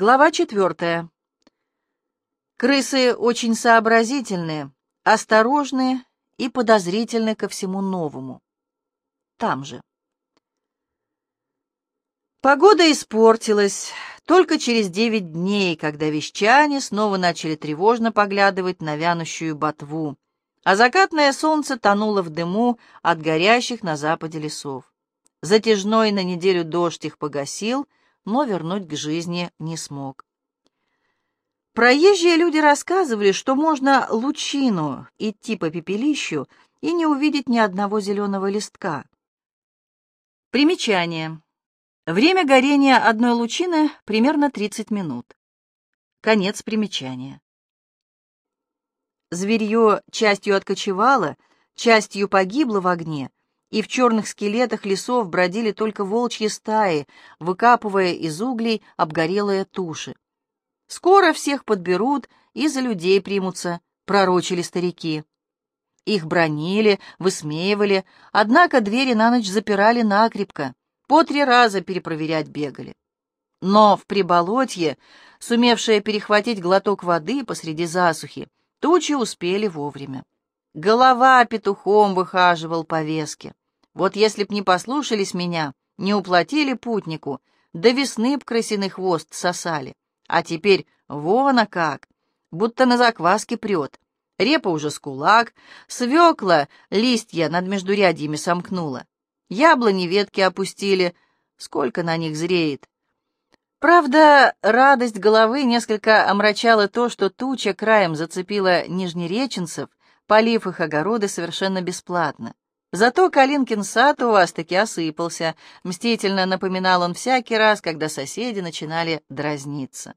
Глава четвертая. Крысы очень сообразительные, осторожные и подозрительны ко всему новому. Там же. Погода испортилась только через девять дней, когда вещане снова начали тревожно поглядывать на вянущую ботву, а закатное солнце тонуло в дыму от горящих на западе лесов. Затяжной на неделю дождь их погасил, но вернуть к жизни не смог. Проезжие люди рассказывали, что можно лучину идти по пепелищу и не увидеть ни одного зеленого листка. Примечание. Время горения одной лучины примерно 30 минут. Конец примечания. Зверье частью откочевало, частью погибло в огне, и в черных скелетах лесов бродили только волчьи стаи, выкапывая из углей обгорелые туши. «Скоро всех подберут и за людей примутся», — пророчили старики. Их бронили, высмеивали, однако двери на ночь запирали накрепко, по три раза перепроверять бегали. Но в приболотье, сумевшие перехватить глоток воды посреди засухи, тучи успели вовремя. Голова петухом выхаживал по веске. Вот если б не послушались меня, не уплатили путнику, до весны б крысиный хвост сосали. А теперь вон а как, будто на закваске прет. Репа уже с кулак, свекла листья над междурядьями сомкнула. Яблони ветки опустили, сколько на них зреет. Правда, радость головы несколько омрачала то, что туча краем зацепила нижнереченцев, полив их огороды совершенно бесплатно. Зато Калинкин сад у вас таки осыпался, мстительно напоминал он всякий раз, когда соседи начинали дразниться.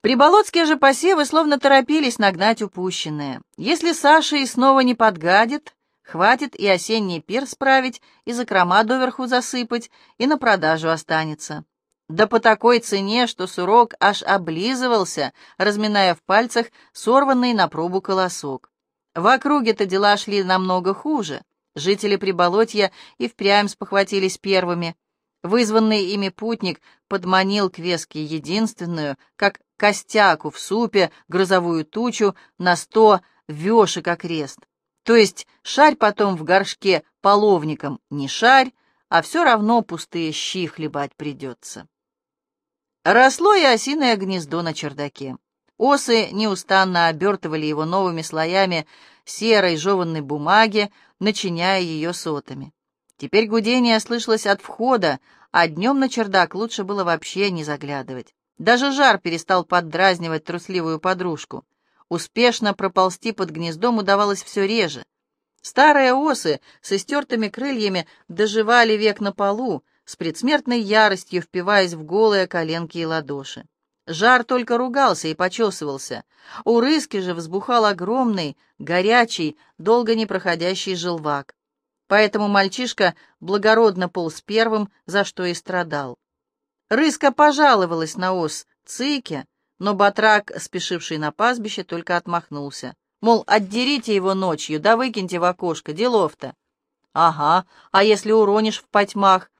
Приболотские же посевы словно торопились нагнать упущенное. Если Саша и снова не подгадит, хватит и осенний пир справить, и закрома доверху засыпать, и на продажу останется. Да по такой цене, что сурок аж облизывался, разминая в пальцах сорванный на пробу колосок. В округе-то дела шли намного хуже. Жители Приболотья и впрямь спохватились первыми. Вызванный ими путник подманил к веске единственную, как костяку в супе, грозовую тучу на сто вешек окрест. То есть шарь потом в горшке половником не шарь, а все равно пустые щи хлебать придется. Росло и осиное гнездо на чердаке. Осы неустанно обертывали его новыми слоями серой жеванной бумаги, начиняя ее сотами. Теперь гудение слышалось от входа, а днем на чердак лучше было вообще не заглядывать. Даже жар перестал поддразнивать трусливую подружку. Успешно проползти под гнездом удавалось все реже. Старые осы с истертыми крыльями доживали век на полу, с предсмертной яростью впиваясь в голые коленки и ладоши. Жар только ругался и почесывался. У рыски же взбухал огромный, горячий, долго не проходящий желвак. Поэтому мальчишка благородно полз первым, за что и страдал. Рыска пожаловалась на ос Цике, но батрак, спешивший на пастбище, только отмахнулся. Мол, отдерите его ночью, да выкиньте в окошко, делов-то. Ага, а если уронишь в потьмах?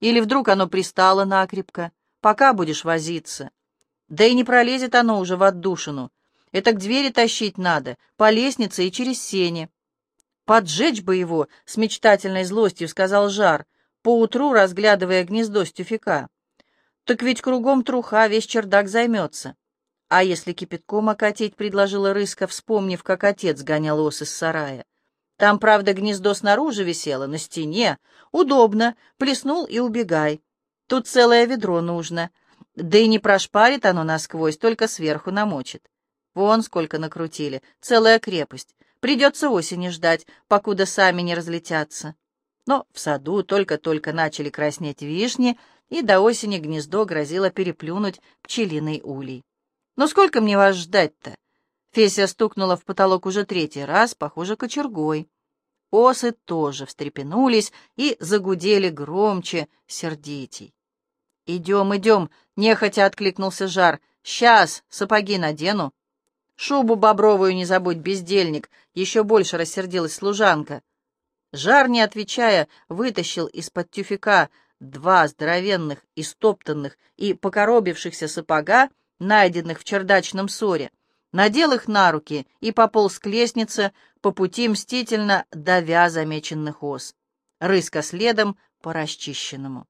Или вдруг оно пристало накрепко? Пока будешь возиться. Да и не пролезет оно уже в отдушину. Это к двери тащить надо, по лестнице и через сени. «Поджечь бы его!» — с мечтательной злостью сказал Жар, поутру разглядывая гнездо с тюфяка. «Так ведь кругом труха, весь чердак займется». «А если кипятком окатить?» — предложила Рыска, вспомнив, как отец гонял ос из сарая. «Там, правда, гнездо снаружи висело, на стене. Удобно. Плеснул и убегай. Тут целое ведро нужно. Да и не прошпарит оно насквозь, только сверху намочит. Вон сколько накрутили, целая крепость. Придется осени ждать, покуда сами не разлетятся. Но в саду только-только начали краснеть вишни, и до осени гнездо грозило переплюнуть пчелиный улей. «Но сколько мне вас ждать-то?» Феся стукнула в потолок уже третий раз, похоже, кочергой. Осы тоже встрепенулись и загудели громче, сердитей. «Идем, идем!» — нехотя откликнулся Жар. «Сейчас сапоги надену». «Шубу бобровую не забудь, бездельник!» — еще больше рассердилась служанка. Жар, не отвечая, вытащил из-под тюфяка два здоровенных, истоптанных и покоробившихся сапога, найденных в чердачном ссоре, надел их на руки и пополз к лестнице, по пути мстительно давя замеченных ос. Рыска следом по расчищенному.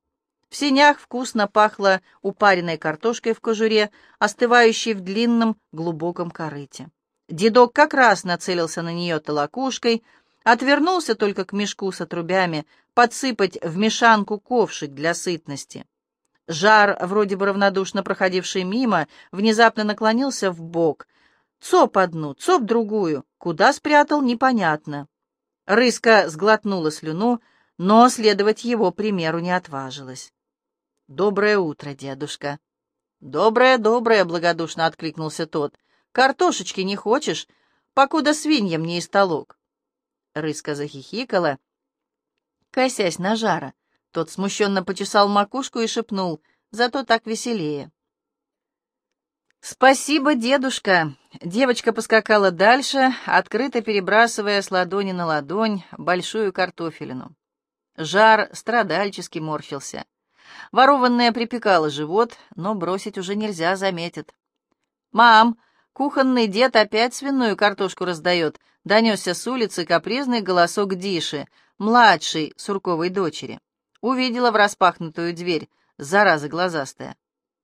В синях вкусно пахло упаренной картошкой в кожуре, остывающей в длинном глубоком корыте. Дедок как раз нацелился на нее толокушкой, отвернулся только к мешку с отрубями, подсыпать в мешанку ковшик для сытности. Жар, вроде бы равнодушно проходивший мимо, внезапно наклонился в бок. Цоп одну, цоп другую. Куда спрятал, непонятно. Рыска сглотнула слюну, но следовать его примеру не отважилась. «Доброе утро, дедушка!» «Доброе, доброе!» — благодушно откликнулся тот. «Картошечки не хочешь? Покуда свиньям не истолок!» Рыска захихикала, косясь на жара. Тот смущенно почесал макушку и шепнул, зато так веселее. «Спасибо, дедушка!» Девочка поскакала дальше, открыто перебрасывая с ладони на ладонь большую картофелину. Жар страдальчески морщился. Ворованное припекало живот, но бросить уже нельзя, заметит. «Мам, кухонный дед опять свиную картошку раздает», — донесся с улицы капризный голосок Диши, младшей Сурковой дочери. Увидела в распахнутую дверь, зараза глазастая.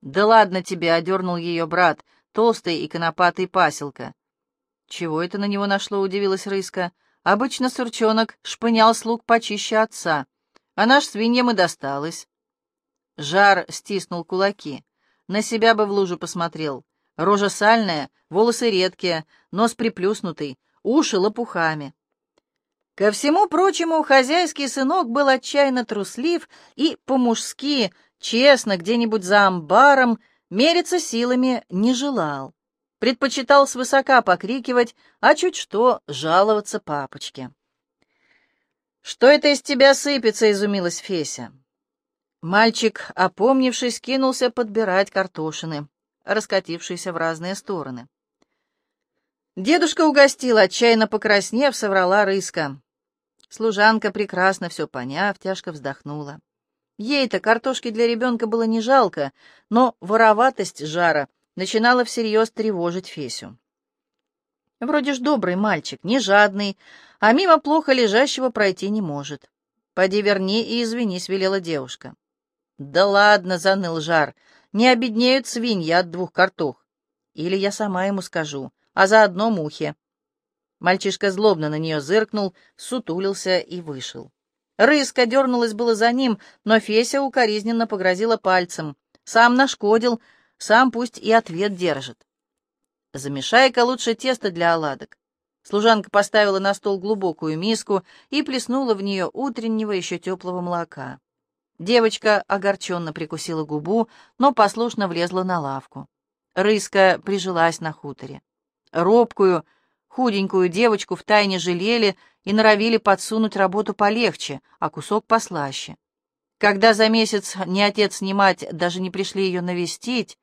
«Да ладно тебе», — одернул ее брат, толстый и конопатый паселка. «Чего это на него нашло?» — удивилась Рыска. «Обычно сурчонок шпынял слуг почище отца, а наш свиньям и досталось». Жар стиснул кулаки. На себя бы в лужу посмотрел. Рожа сальная, волосы редкие, нос приплюснутый, уши лопухами. Ко всему прочему, хозяйский сынок был отчаянно труслив и по-мужски, честно, где-нибудь за амбаром, мериться силами не желал. Предпочитал свысока покрикивать, а чуть что жаловаться папочке. «Что это из тебя сыпется?» — изумилась Феся. Мальчик, опомнившись, кинулся подбирать картошины, раскатившиеся в разные стороны. Дедушка угостил, отчаянно покраснев, соврала рыска. Служанка, прекрасно все поняв, тяжко вздохнула. Ей-то картошки для ребенка было не жалко, но вороватость жара начинала всерьез тревожить Фесю. Вроде ж добрый мальчик, не жадный, а мимо плохо лежащего пройти не может. «Поди верни и извинись», — велела девушка. «Да ладно», — заныл жар, — «не обеднеют свиньи от двух картох. Или я сама ему скажу, а заодно мухе». Мальчишка злобно на нее зыркнул, сутулился и вышел. Рыска дернулась было за ним, но Феся укоризненно погрозила пальцем. «Сам нашкодил, сам пусть и ответ держит». «Замешай-ка лучше тесто для оладок». Служанка поставила на стол глубокую миску и плеснула в нее утреннего еще теплого молока. Девочка огорченно прикусила губу, но послушно влезла на лавку. Рыска прижилась на хуторе. Робкую, худенькую девочку втайне жалели и норовили подсунуть работу полегче, а кусок послаще. Когда за месяц ни отец, ни мать даже не пришли ее навестить,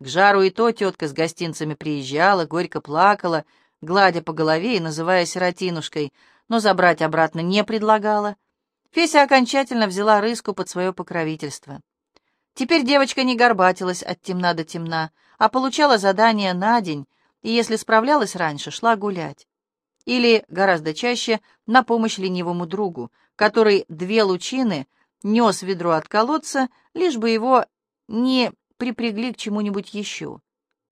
к жару и то тетка с гостинцами приезжала, горько плакала, гладя по голове и называя сиротинушкой, но забрать обратно не предлагала, Феся окончательно взяла рыску под свое покровительство. Теперь девочка не горбатилась от темна до темна, а получала задание на день, и если справлялась раньше, шла гулять. Или, гораздо чаще, на помощь ленивому другу, который две лучины нес ведро от колодца, лишь бы его не припрягли к чему-нибудь еще.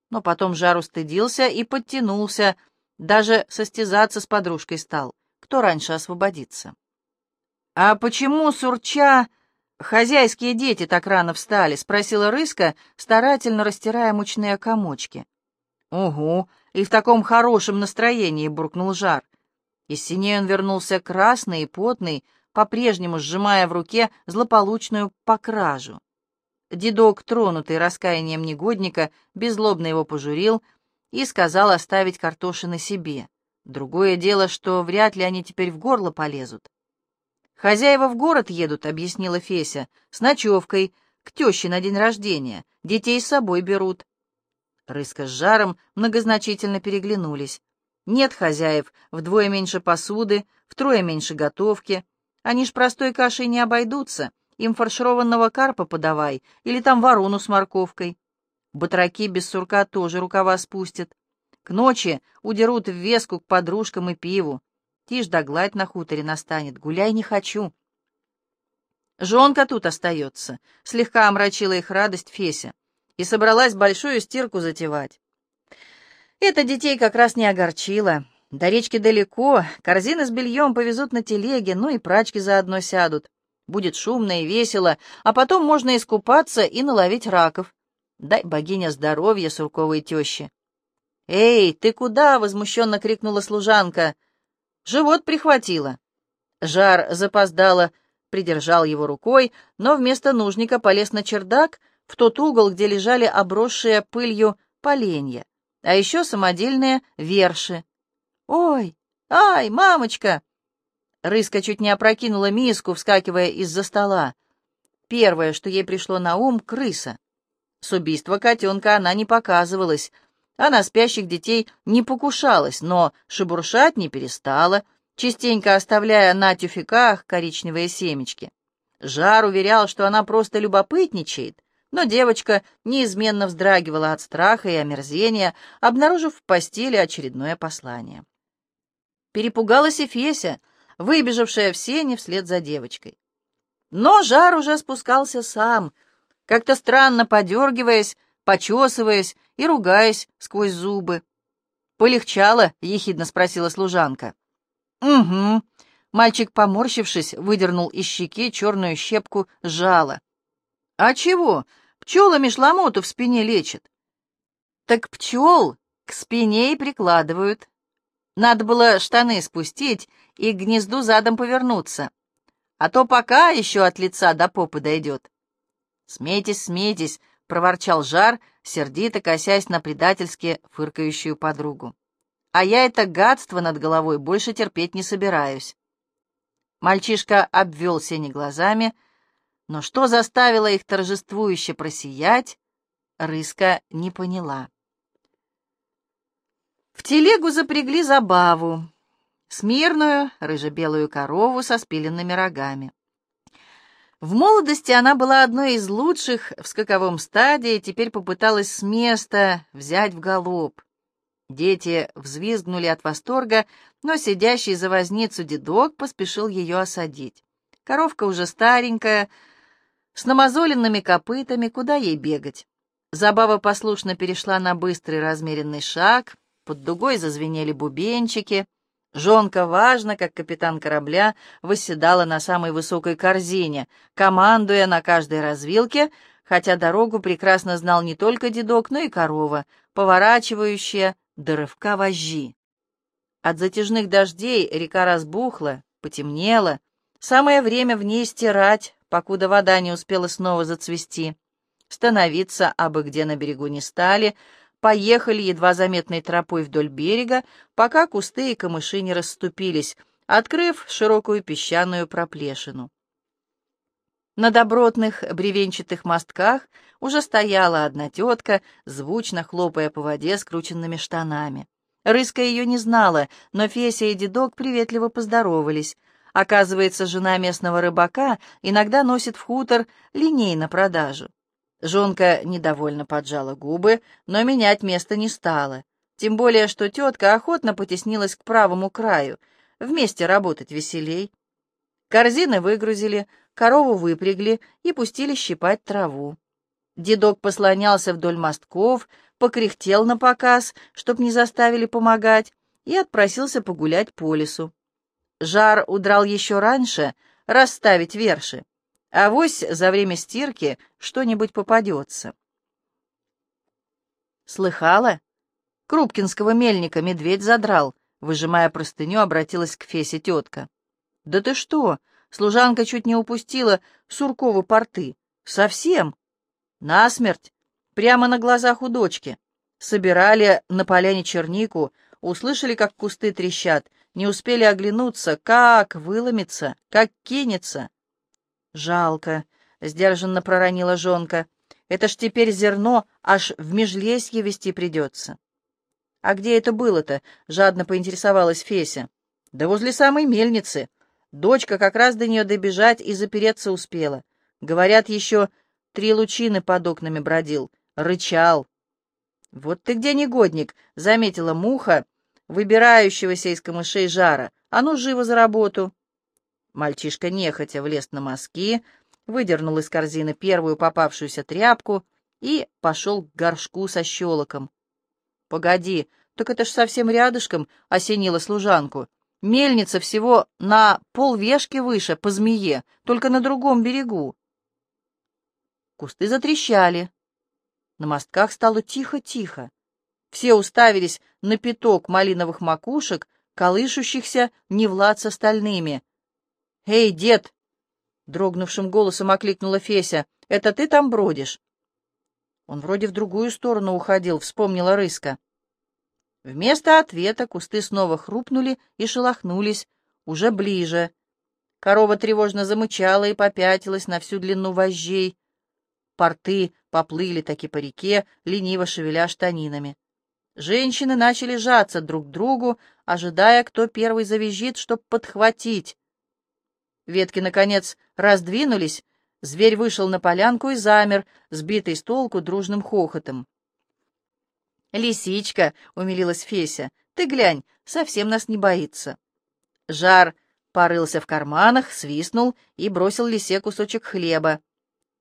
Но потом жару стыдился и подтянулся, даже состязаться с подружкой стал, кто раньше освободится. «А почему, сурча, хозяйские дети так рано встали?» — спросила Рыска, старательно растирая мучные комочки. «Угу, и в таком хорошем настроении!» — буркнул Жар. Из синей он вернулся красный и потный, по-прежнему сжимая в руке злополучную покражу. Дедок, тронутый раскаянием негодника, беззлобно его пожурил и сказал оставить картошины себе. Другое дело, что вряд ли они теперь в горло полезут. «Хозяева в город едут», — объяснила Феся, — «с ночевкой, к теще на день рождения. Детей с собой берут». Рыска с жаром многозначительно переглянулись. «Нет хозяев, вдвое меньше посуды, втрое меньше готовки. Они ж простой кашей не обойдутся, им фаршированного карпа подавай, или там ворону с морковкой. Батраки без сурка тоже рукава спустят. К ночи удерут в веску к подружкам и пиву. Тишь да гладь на хуторе настанет, гуляй не хочу. Жонка тут остается, слегка омрачила их радость Феся, и собралась большую стирку затевать. Это детей как раз не огорчило. До речки далеко, корзины с бельем повезут на телеге, ну и прачки заодно сядут. Будет шумно и весело, а потом можно искупаться и наловить раков. Дай богиня здоровья сурковой теще. «Эй, ты куда?» — возмущенно крикнула служанка. «Живот прихватило». Жар запоздало, придержал его рукой, но вместо нужника полез на чердак, в тот угол, где лежали обросшие пылью поленья, а еще самодельные верши. «Ой! Ай, мамочка!» Рыска чуть не опрокинула миску, вскакивая из-за стола. Первое, что ей пришло на ум — крыса. С убийства котенка она не показывалась, а на спящих детей не покушалась, но шебуршать не перестала, частенько оставляя на тюфяках коричневые семечки. Жар уверял, что она просто любопытничает, но девочка неизменно вздрагивала от страха и омерзения, обнаружив в постели очередное послание. Перепугалась и Феся, выбежавшая в сене вслед за девочкой. Но жар уже спускался сам — как-то странно подергиваясь, почесываясь и ругаясь сквозь зубы. «Полегчало?» — ехидно спросила служанка. «Угу». Мальчик, поморщившись, выдернул из щеки черную щепку жала. «А чего? Пчелами шламоту в спине лечат». «Так пчел к спине и прикладывают. Надо было штаны спустить и к гнезду задом повернуться, а то пока еще от лица до попы дойдет». «Смейтесь, смейтесь!» — проворчал Жар, сердито косясь на предательски фыркающую подругу. «А я это гадство над головой больше терпеть не собираюсь». Мальчишка обвел Сени глазами, но что заставило их торжествующе просиять, Рыска не поняла. В телегу запрягли забаву, смирную рыже-белую корову со спиленными рогами. В молодости она была одной из лучших в скаковом стадии теперь попыталась с места взять в галоп. Дети взвизгнули от восторга, но сидящий за возницу дедок поспешил ее осадить. Коровка уже старенькая, с намазоленными копытами, куда ей бегать? Забава послушно перешла на быстрый размеренный шаг, под дугой зазвенели бубенчики — Жонка, важно, как капитан корабля, восседала на самой высокой корзине, командуя на каждой развилке, хотя дорогу прекрасно знал не только дедок, но и корова, поворачивающая до рывка вожжи. От затяжных дождей река разбухла, потемнела. Самое время в ней стирать, покуда вода не успела снова зацвести. Становиться абы где на берегу не стали — поехали едва заметной тропой вдоль берега, пока кусты и камыши не расступились, открыв широкую песчаную проплешину. На добротных бревенчатых мостках уже стояла одна тетка, звучно хлопая по воде скрученными штанами. Рыска ее не знала, но Феся и дедок приветливо поздоровались. Оказывается, жена местного рыбака иногда носит в хутор линей на продажу. Жонка недовольно поджала губы, но менять место не стала. Тем более, что тетка охотно потеснилась к правому краю. Вместе работать веселей. Корзины выгрузили, корову выпрягли и пустили щипать траву. Дедок послонялся вдоль мостков, покряхтел на показ, чтоб не заставили помогать, и отпросился погулять по лесу. Жар удрал еще раньше расставить верши. Авось за время стирки что-нибудь попадется. Слыхала? Крупкинского мельника медведь задрал. Выжимая простыню, обратилась к Фесе тетка. «Да ты что? Служанка чуть не упустила Суркову порты. Совсем? Насмерть. Прямо на глазах у дочки. Собирали на поляне чернику, услышали, как кусты трещат, не успели оглянуться, как выломится, как кинется. «Жалко», — сдержанно проронила жонка. «Это ж теперь зерно аж в межлесье вести придется». «А где это было-то?» — жадно поинтересовалась Феся. «Да возле самой мельницы. Дочка как раз до нее добежать и запереться успела. Говорят, еще три лучины под окнами бродил, рычал. «Вот ты где, негодник!» — заметила муха, выбирающегося из камышей жара. «А ну, живо за работу!» Мальчишка нехотя влез на мазки, выдернул из корзины первую попавшуюся тряпку и пошел к горшку со щелоком. «Погоди, так это ж совсем рядышком», — осенила служанку. «Мельница всего на полвешки выше, по змее, только на другом берегу». Кусты затрещали. На мостках стало тихо-тихо. Все уставились на пяток малиновых макушек, колышущихся не в лад с остальными. «Эй, дед!» — дрогнувшим голосом окликнула Феся. «Это ты там бродишь?» Он вроде в другую сторону уходил, вспомнила Рыска. Вместо ответа кусты снова хрупнули и шелохнулись, уже ближе. Корова тревожно замычала и попятилась на всю длину вожжей. Порты поплыли таки по реке, лениво шевеля штанинами. Женщины начали жаться друг к другу, ожидая, кто первый завизжит, чтоб подхватить. Ветки, наконец, раздвинулись, зверь вышел на полянку и замер, сбитый с толку дружным хохотом. «Лисичка!» — умилилась Феся. «Ты глянь, совсем нас не боится». Жар порылся в карманах, свистнул и бросил лисе кусочек хлеба.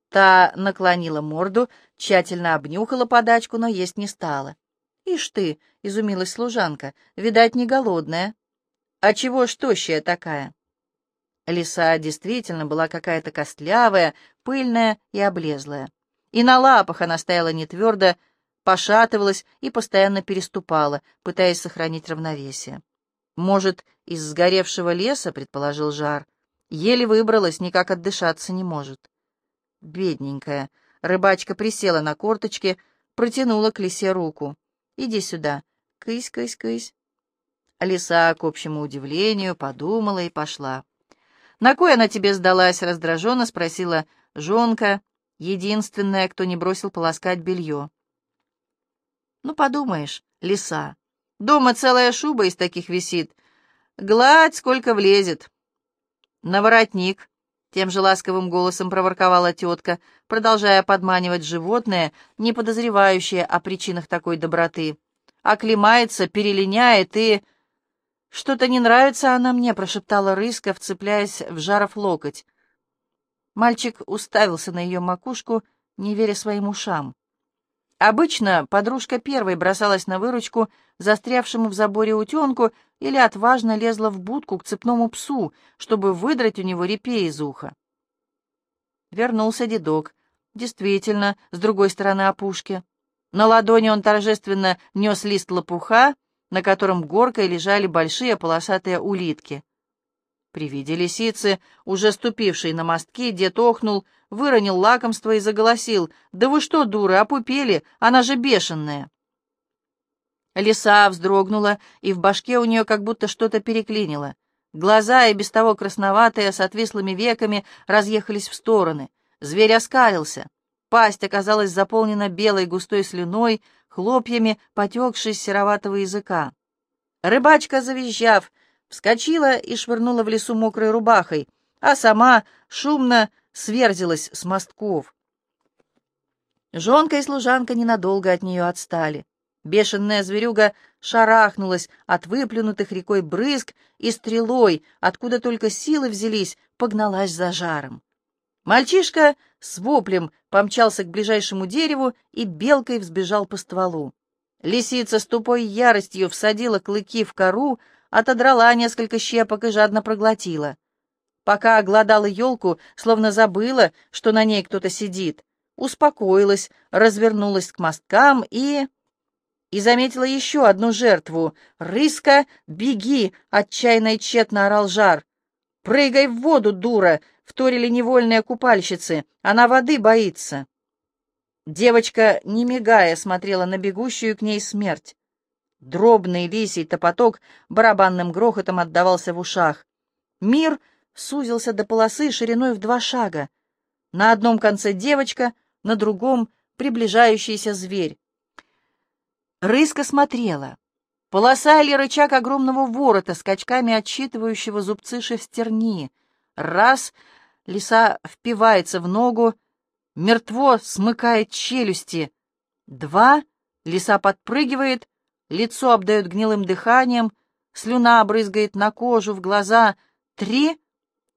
Та наклонила морду, тщательно обнюхала подачку, но есть не стала. «Ишь ты!» — изумилась служанка. «Видать, не голодная». «А чего ж тощая такая?» Лиса действительно была какая-то костлявая, пыльная и облезлая. И на лапах она стояла не твердо, пошатывалась и постоянно переступала, пытаясь сохранить равновесие. «Может, из сгоревшего леса?» — предположил Жар. «Еле выбралась, никак отдышаться не может». Бедненькая. Рыбачка присела на корточки, протянула к лисе руку. «Иди сюда. Кысь, кысь, кысь». Лиса, к общему удивлению, подумала и пошла. «На кой она тебе сдалась?» — раздраженно спросила жонка, единственная, кто не бросил полоскать белье. «Ну, подумаешь, лиса. Дома целая шуба из таких висит. Гладь сколько влезет». «На воротник», — тем же ласковым голосом проворковала тетка, продолжая подманивать животное, не подозревающее о причинах такой доброты. Оклемается, перелиняет и... «Что-то не нравится она мне», — прошептала Рыска, вцепляясь в жаров локоть. Мальчик уставился на ее макушку, не веря своим ушам. Обычно подружка первой бросалась на выручку застрявшему в заборе утенку или отважно лезла в будку к цепному псу, чтобы выдрать у него репей из уха. Вернулся дедок. Действительно, с другой стороны опушки. На ладони он торжественно нес лист лопуха, на котором горкой лежали большие полосатые улитки. При виде лисицы, уже ступившей на мостки, дед охнул, выронил лакомство и заголосил. «Да вы что, дуры, опупели? Она же бешеная!» Лиса вздрогнула, и в башке у нее как будто что-то переклинило. Глаза, и без того красноватые, с отвислыми веками, разъехались в стороны. Зверь оскалился. Пасть оказалась заполнена белой густой слюной, хлопьями потекшей сероватого языка. Рыбачка, завизжав, вскочила и швырнула в лесу мокрой рубахой, а сама шумно сверзилась с мостков. Жонка и служанка ненадолго от нее отстали. Бешеная зверюга шарахнулась от выплюнутых рекой брызг и стрелой, откуда только силы взялись, погналась за жаром. Мальчишка с воплем помчался к ближайшему дереву и белкой взбежал по стволу. Лисица с тупой яростью всадила клыки в кору, отодрала несколько щепок и жадно проглотила. Пока огладала елку, словно забыла, что на ней кто-то сидит, успокоилась, развернулась к мосткам и... И заметила еще одну жертву. «Рыска, беги!» — отчаянно и тщетно орал жар. «Прыгай в воду, дура!» — вторили невольные купальщицы. «Она воды боится!» Девочка, не мигая, смотрела на бегущую к ней смерть. Дробный лисий топоток барабанным грохотом отдавался в ушах. Мир сузился до полосы шириной в два шага. На одном конце девочка, на другом — приближающийся зверь. Рыска смотрела. Полоса или рычаг огромного ворота, скачками отсчитывающего зубцы шестерни. Раз Лиса впивается в ногу, мертво смыкает челюсти. Два. Лиса подпрыгивает, лицо обдает гнилым дыханием, слюна брызгает на кожу, в глаза. Три.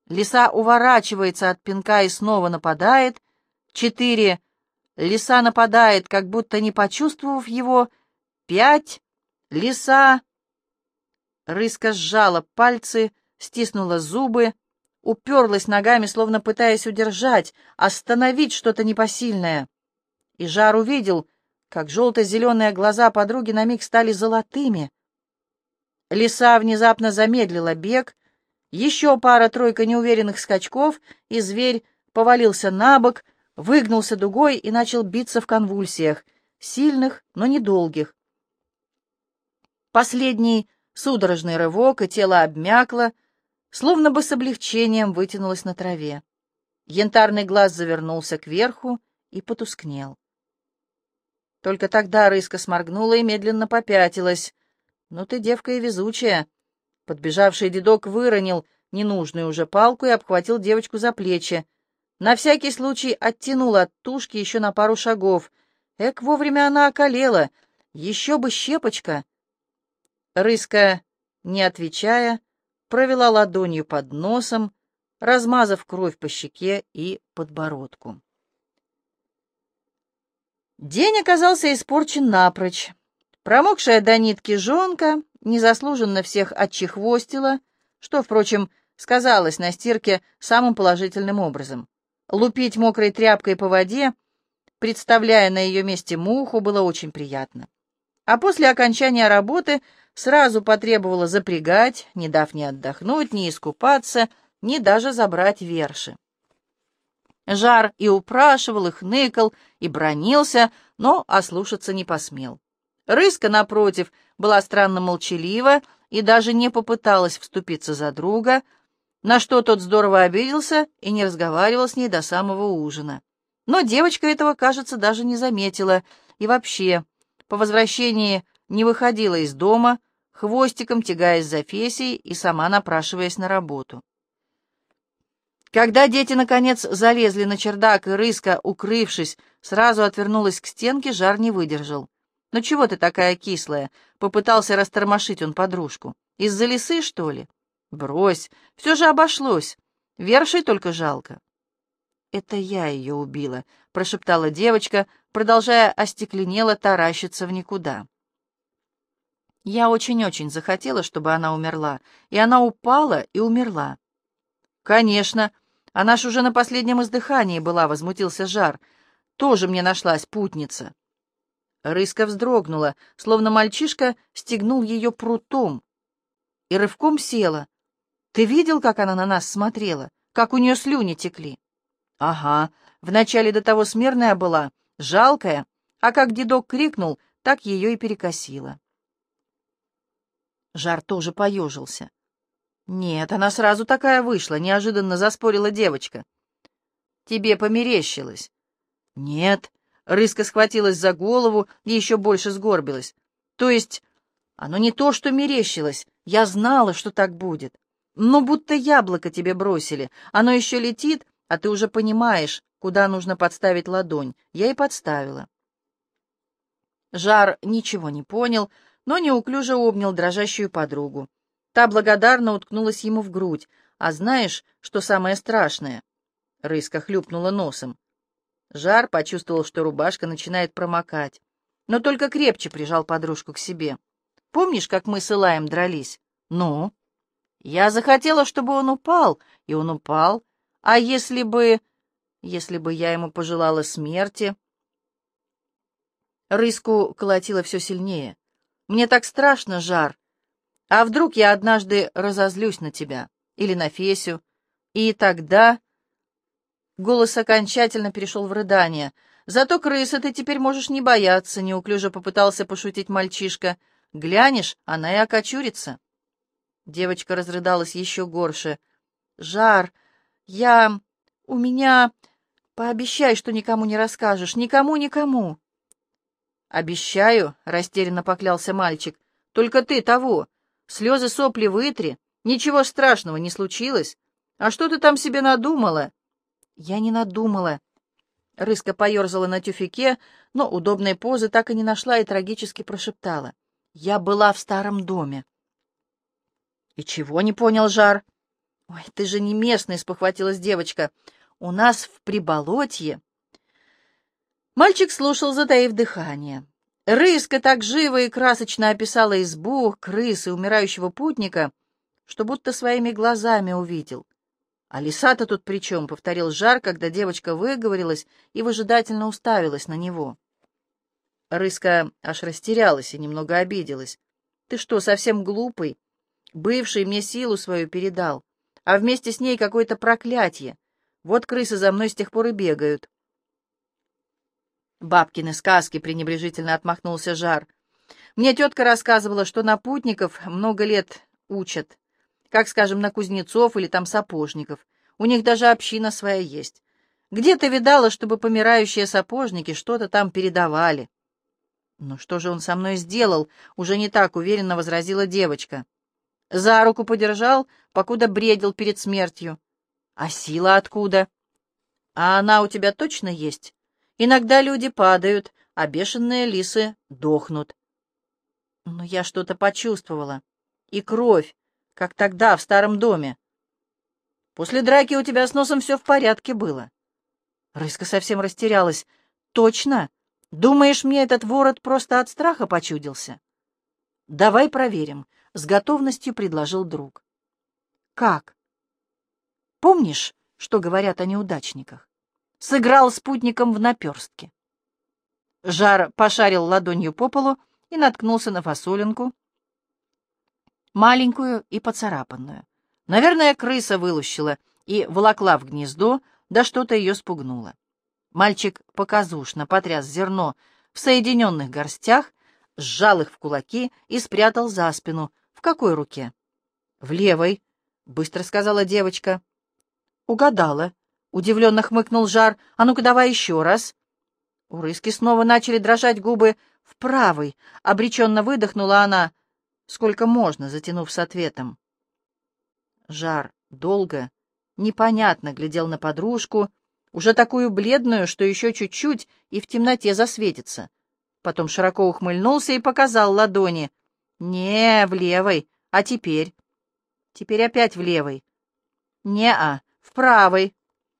Лиса уворачивается от пинка и снова нападает. Четыре. Лиса нападает, как будто не почувствовав его. Пять. Лиса... Рыска сжала пальцы, стиснула зубы, уперлась ногами, словно пытаясь удержать, остановить что-то непосильное. И Жар увидел, как желто-зеленые глаза подруги на миг стали золотыми. Лиса внезапно замедлила бег, еще пара-тройка неуверенных скачков, и зверь повалился на бок, выгнулся дугой и начал биться в конвульсиях, сильных, но недолгих. Последний судорожный рывок, и тело обмякло, словно бы с облегчением вытянулось на траве. Янтарный глаз завернулся кверху и потускнел. Только тогда рыска сморгнула и медленно попятилась. «Ну ты, девка, и везучая!» Подбежавший дедок выронил ненужную уже палку и обхватил девочку за плечи. На всякий случай оттянул от тушки еще на пару шагов. Эк, вовремя она околела. Еще бы щепочка! Рыска, не отвечая, провела ладонью под носом, размазав кровь по щеке и подбородку. День оказался испорчен напрочь. Промокшая до нитки жонка незаслуженно всех отчехвостила, что, впрочем, сказалось на стирке самым положительным образом. Лупить мокрой тряпкой по воде, представляя на ее месте муху, было очень приятно. А после окончания работы сразу потребовала запрягать, не дав ни отдохнуть, ни искупаться, ни даже забрать верши. Жар и упрашивал, и хныкал, и бронился, но ослушаться не посмел. Рыска, напротив, была странно молчалива и даже не попыталась вступиться за друга, на что тот здорово обиделся и не разговаривал с ней до самого ужина. Но девочка этого, кажется, даже не заметила, и вообще, по возвращении не выходила из дома, хвостиком тягаясь за Фесей и сама напрашиваясь на работу. Когда дети, наконец, залезли на чердак, и Рыска, укрывшись, сразу отвернулась к стенке, жар не выдержал. «Ну чего ты такая кислая?» — попытался растормошить он подружку. «Из-за лисы, что ли?» «Брось, все же обошлось. Вершей только жалко». «Это я ее убила», — прошептала девочка, продолжая остекленело таращиться в никуда. Я очень-очень захотела, чтобы она умерла, и она упала и умерла. «Конечно, она ж уже на последнем издыхании была», — возмутился Жар. «Тоже мне нашлась путница». Рыска вздрогнула, словно мальчишка стегнул ее прутом, и рывком села. «Ты видел, как она на нас смотрела? Как у нее слюни текли?» «Ага, вначале до того смирная была, жалкая, а как дедок крикнул, так ее и перекосило». Жар тоже поежился. «Нет, она сразу такая вышла», — неожиданно заспорила девочка. «Тебе померещилось». «Нет, Рыска схватилась за голову и еще больше сгорбилась. То есть оно не то, что мерещилось. Я знала, что так будет. Но будто яблоко тебе бросили. Оно еще летит, а ты уже понимаешь, куда нужно подставить ладонь. Я и подставила. Жар ничего не понял, но неуклюже обнял дрожащую подругу. Та благодарно уткнулась ему в грудь. А знаешь, что самое страшное? Рыска хлюпнула носом. Жар почувствовал, что рубашка начинает промокать, но только крепче прижал подружку к себе. «Помнишь, как мы с Илаем дрались?» «Ну?» «Я захотела, чтобы он упал, и он упал. А если бы... если бы я ему пожелала смерти...» Рыску колотило все сильнее. «Мне так страшно, Жар. А вдруг я однажды разозлюсь на тебя или на Фесю, и тогда...» Голос окончательно перешел в рыдание. «Зато крысы ты теперь можешь не бояться», — неуклюже попытался пошутить мальчишка. «Глянешь, она и окочурится». Девочка разрыдалась еще горше. «Жар, я... у меня... Пообещай, что никому не расскажешь. Никому, никому». «Обещаю», — растерянно поклялся мальчик. «Только ты того. Слезы сопли вытри. Ничего страшного не случилось. А что ты там себе надумала?» «Я не надумала». Рыска поерзала на тюфике, но удобной позы так и не нашла и трагически прошептала. «Я была в старом доме». «И чего не понял Жар?» «Ой, ты же не местный», — спохватилась девочка. «У нас в Приболотье». Мальчик слушал, затаив дыхание. Рыска так живо и красочно описала избу, крысы, умирающего путника, что будто своими глазами увидел. «А лиса-то тут при чем?» — повторил Жар, когда девочка выговорилась и выжидательно уставилась на него. Рыска аж растерялась и немного обиделась. «Ты что, совсем глупый? Бывший мне силу свою передал, а вместе с ней какое-то проклятие. Вот крысы за мной с тех пор и бегают». Бабкины сказки пренебрежительно отмахнулся Жар. «Мне тетка рассказывала, что на путников много лет учат, как, скажем, на кузнецов или там сапожников. У них даже община своя есть. Где ты видала, чтобы помирающие сапожники что-то там передавали?» «Ну что же он со мной сделал?» — уже не так уверенно возразила девочка. «За руку подержал, покуда бредил перед смертью. А сила откуда?» «А она у тебя точно есть? Иногда люди падают, а бешеные лисы дохнут». «Но я что-то почувствовала. И кровь, как тогда, в старом доме. После драки у тебя с носом все в порядке было». Рыска совсем растерялась. «Точно?» Думаешь, мне этот ворот просто от страха почудился? Давай проверим, — с готовностью предложил друг. Как? Помнишь, что говорят о неудачниках? Сыграл спутником в наперстке. Жар пошарил ладонью по полу и наткнулся на фасолинку, маленькую и поцарапанную. Наверное, крыса вылущила и волокла в гнездо, да что-то ее спугнуло. Мальчик показушно потряс зерно в соединенных горстях, сжал их в кулаки и спрятал за спину. В какой руке? В левой, — быстро сказала девочка. Угадала. Удивленно хмыкнул Жар. А ну-ка давай еще раз. У Рыски снова начали дрожать губы. В правой. Обреченно выдохнула она. Сколько можно, затянув с ответом. Жар долго, непонятно глядел на подружку, — уже такую бледную, что еще чуть-чуть и в темноте засветится. Потом широко ухмыльнулся и показал ладони. «Не, в левой. А теперь?» «Теперь опять в левой». «Не-а, в правой».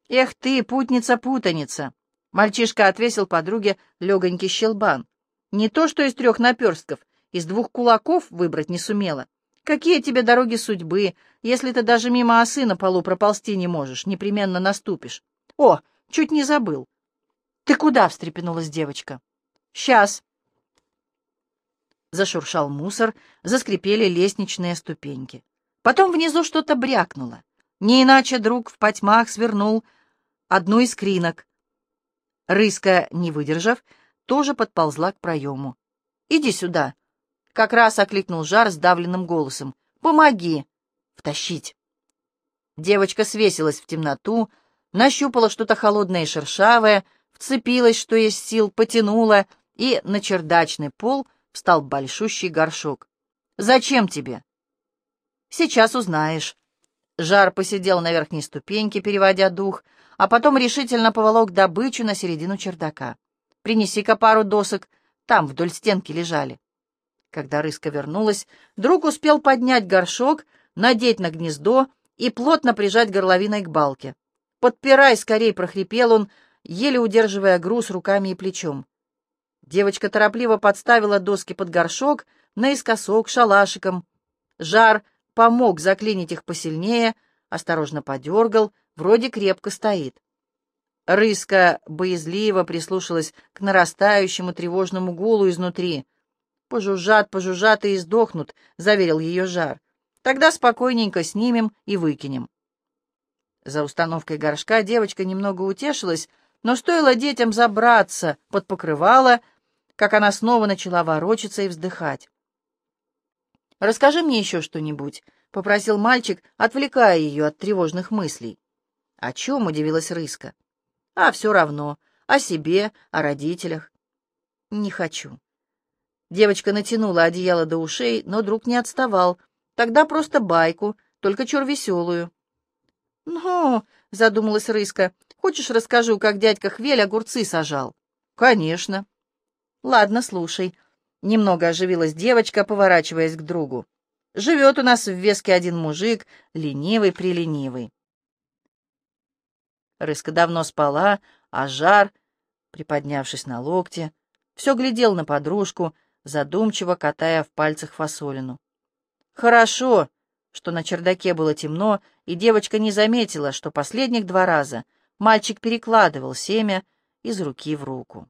«Эх ты, путница-путаница!» Мальчишка отвесил подруге легонький щелбан. «Не то, что из трех наперстков, из двух кулаков выбрать не сумела. Какие тебе дороги судьбы, если ты даже мимо осы на полу проползти не можешь, непременно наступишь?» «О, чуть не забыл». «Ты куда?» — встрепенулась девочка. «Сейчас». Зашуршал мусор, заскрипели лестничные ступеньки. Потом внизу что-то брякнуло. Не иначе друг в потьмах свернул одну из кринок. Рыска, не выдержав, тоже подползла к проему. «Иди сюда!» — как раз окликнул Жар сдавленным голосом. «Помоги!» «Втащить!» Девочка свесилась в темноту, нащупала что-то холодное и шершавое, вцепилась, что есть сил, потянула, и на чердачный пол встал большущий горшок. «Зачем тебе?» «Сейчас узнаешь». Жар посидел на верхней ступеньке, переводя дух, а потом решительно поволок добычу на середину чердака. «Принеси-ка пару досок, там вдоль стенки лежали». Когда рыска вернулась, друг успел поднять горшок, надеть на гнездо и плотно прижать горловиной к балке. «Подпирай скорей!» — прохрипел он, еле удерживая груз руками и плечом. Девочка торопливо подставила доски под горшок, наискосок, шалашиком. Жар помог заклинить их посильнее, осторожно подергал, вроде крепко стоит. Рыска боязливо прислушалась к нарастающему тревожному гулу изнутри. «Пожужжат, пожужжат и издохнут», — заверил ее жар. «Тогда спокойненько снимем и выкинем». За установкой горшка девочка немного утешилась, но стоило детям забраться под покрывало, как она снова начала ворочаться и вздыхать. «Расскажи мне еще что-нибудь», — попросил мальчик, отвлекая ее от тревожных мыслей. «О чем?» — удивилась Рыска. «А все равно. О себе, о родителях». «Не хочу». Девочка натянула одеяло до ушей, но друг не отставал. «Тогда просто байку, только чур веселую». «Ну, — задумалась Рыска, — хочешь расскажу, как дядька Хвель огурцы сажал?» «Конечно». «Ладно, слушай». Немного оживилась девочка, поворачиваясь к другу. «Живет у нас в Веске один мужик, ленивый-приленивый». Рыска давно спала, а жар, приподнявшись на локте, все глядел на подружку, задумчиво катая в пальцах фасолину. «Хорошо», что на чердаке было темно, и девочка не заметила, что последних два раза мальчик перекладывал семя из руки в руку.